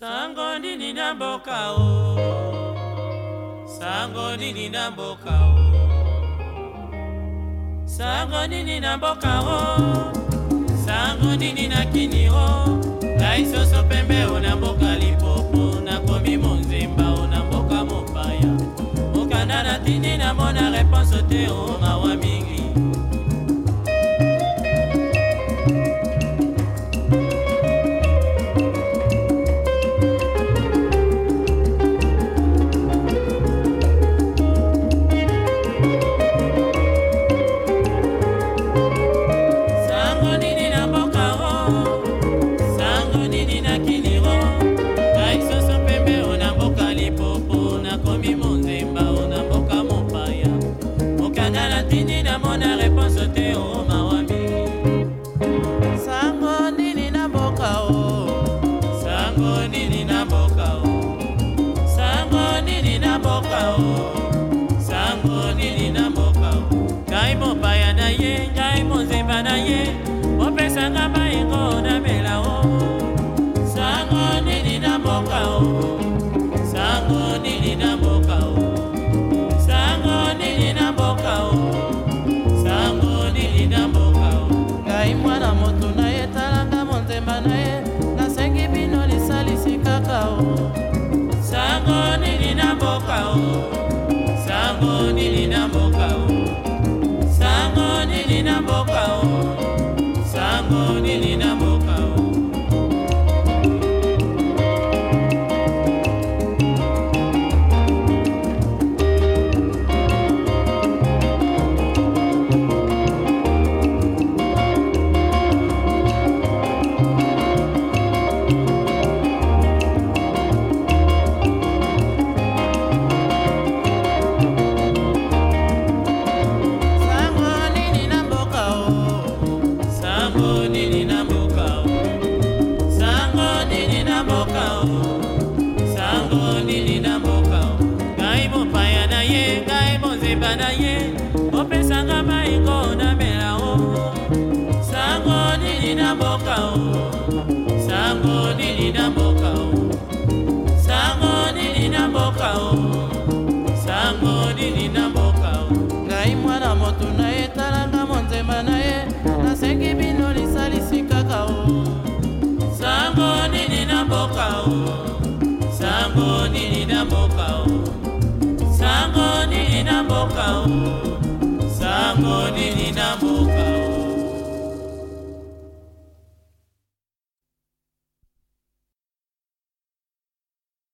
sango nini na mboka o oh. sango nini na mboka o oh. sango nini na mboka o oh. sango nini na kini o ngai soso pembe o na mboka lipopo nakomi monzemba o na mboka mopaya mokanda na tindi namona reponse te o nini namona reponse te o oh, mawami sango nini na mboka o oh. sango nini na mboka o oh. sango nini na mboka o sango nini na mboka o ngai mopaya na ye ngai monzemba na ye opesanga mwana moto na ye talanga monzemba na ye nasengi bino lisalisi kaka o sango nini na mboka o na ye ngai monzemba na ye oh.